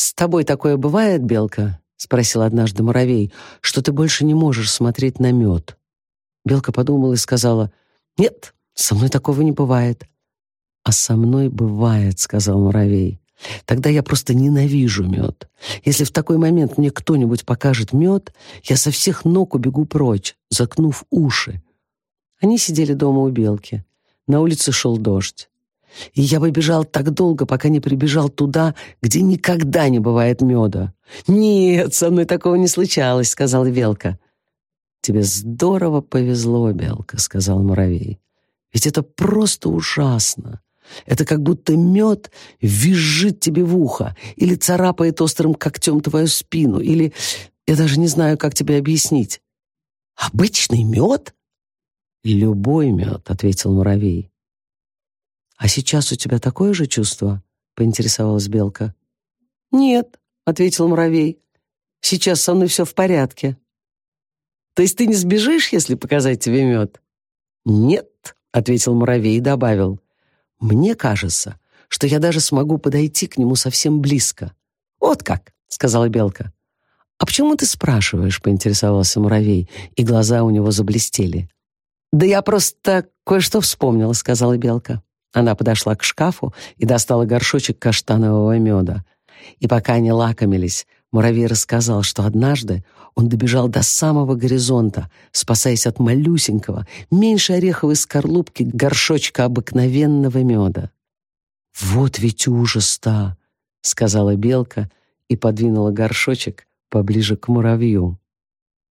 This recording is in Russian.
«С тобой такое бывает, Белка?» — спросил однажды муравей, «что ты больше не можешь смотреть на мед». Белка подумала и сказала, «Нет, со мной такого не бывает». «А со мной бывает», — сказал муравей. «Тогда я просто ненавижу мед. Если в такой момент мне кто-нибудь покажет мед, я со всех ног убегу прочь, закнув уши». Они сидели дома у Белки. На улице шел дождь. И я бы бежал так долго, пока не прибежал туда, где никогда не бывает меда. «Нет, со мной такого не случалось», — сказала Белка. «Тебе здорово повезло, Белка», — сказал муравей. «Ведь это просто ужасно. Это как будто мед визжит тебе в ухо или царапает острым когтем твою спину, или... Я даже не знаю, как тебе объяснить. Обычный мед?» «Любой мед», — ответил муравей. «А сейчас у тебя такое же чувство?» — поинтересовалась Белка. «Нет», — ответил муравей. «Сейчас со мной все в порядке». «То есть ты не сбежишь, если показать тебе мед?» «Нет», — ответил муравей и добавил. «Мне кажется, что я даже смогу подойти к нему совсем близко». «Вот как», — сказала Белка. «А почему ты спрашиваешь?» — поинтересовался муравей, и глаза у него заблестели. «Да я просто кое-что вспомнила», — сказала Белка. Она подошла к шкафу и достала горшочек каштанового меда. И пока они лакомились, муравей рассказал, что однажды он добежал до самого горизонта, спасаясь от малюсенького, меньше ореховой скорлупки горшочка обыкновенного меда. «Вот ведь ужас-то!» — сказала белка и подвинула горшочек поближе к муравью.